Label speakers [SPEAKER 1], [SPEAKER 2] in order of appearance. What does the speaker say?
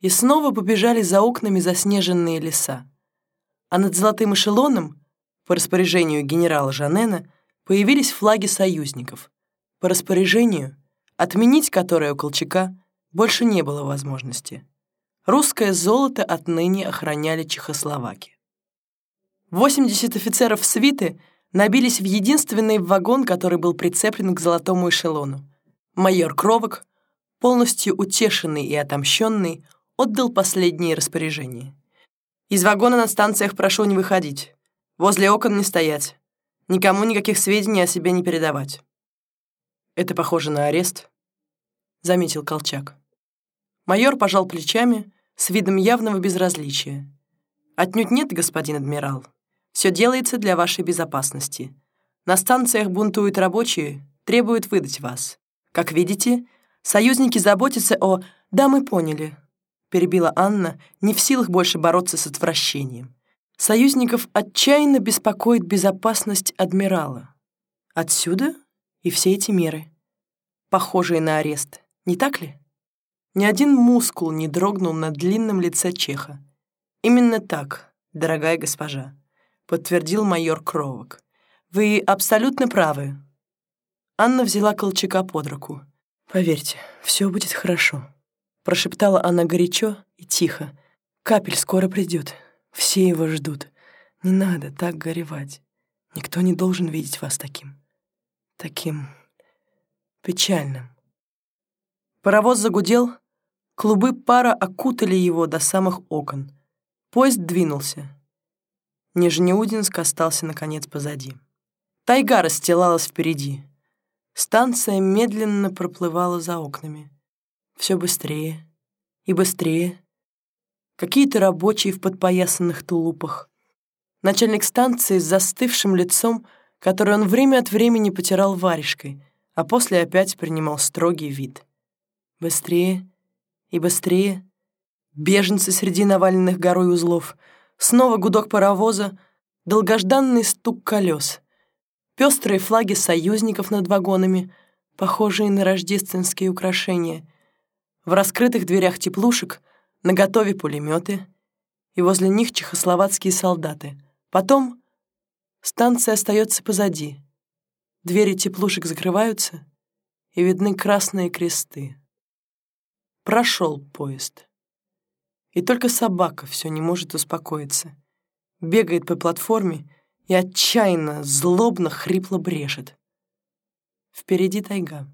[SPEAKER 1] и снова побежали за окнами заснеженные леса. А над золотым эшелоном, по распоряжению генерала Жанена, появились флаги союзников. По распоряжению, отменить которое у Колчака больше не было возможности. Русское золото отныне охраняли Чехословаки. 80 офицеров свиты набились в единственный вагон, который был прицеплен к золотому эшелону. Майор Кровок, полностью утешенный и отомщенный, отдал последние распоряжения. «Из вагона на станциях прошу не выходить. Возле окон не стоять. Никому никаких сведений о себе не передавать». «Это похоже на арест», — заметил Колчак. Майор пожал плечами с видом явного безразличия. «Отнюдь нет, господин адмирал. Все делается для вашей безопасности. На станциях бунтуют рабочие, требуют выдать вас. Как видите, союзники заботятся о... Да, мы поняли», — перебила Анна, не в силах больше бороться с отвращением. Союзников отчаянно беспокоит безопасность адмирала. Отсюда и все эти меры, похожие на арест, не так ли? Ни один мускул не дрогнул на длинном лице Чеха. «Именно так, дорогая госпожа», — подтвердил майор Кровок. «Вы абсолютно правы». Анна взяла Колчака под руку. «Поверьте, все будет хорошо», — прошептала она горячо и тихо. «Капель скоро придет. Все его ждут. Не надо так горевать. Никто не должен видеть вас таким. Таким печальным». Паровоз загудел, Клубы пара окутали его до самых окон. Поезд двинулся. Нижнеудинск остался, наконец, позади. Тайга расстилалась впереди. Станция медленно проплывала за окнами. Все быстрее и быстрее. Какие-то рабочие в подпоясанных тулупах. Начальник станции с застывшим лицом, который он время от времени потирал варежкой, а после опять принимал строгий вид. Быстрее и быстрее. Беженцы среди наваленных горой узлов. Снова гудок паровоза, долгожданный стук колес. Пестрые флаги союзников над вагонами, похожие на рождественские украшения. В раскрытых дверях теплушек наготове пулеметы, и возле них чехословацкие солдаты. Потом станция остается позади. Двери теплушек закрываются, и видны красные кресты. Прошел поезд. И только собака все не может успокоиться. Бегает по платформе и отчаянно, злобно, хрипло брешет. Впереди тайга.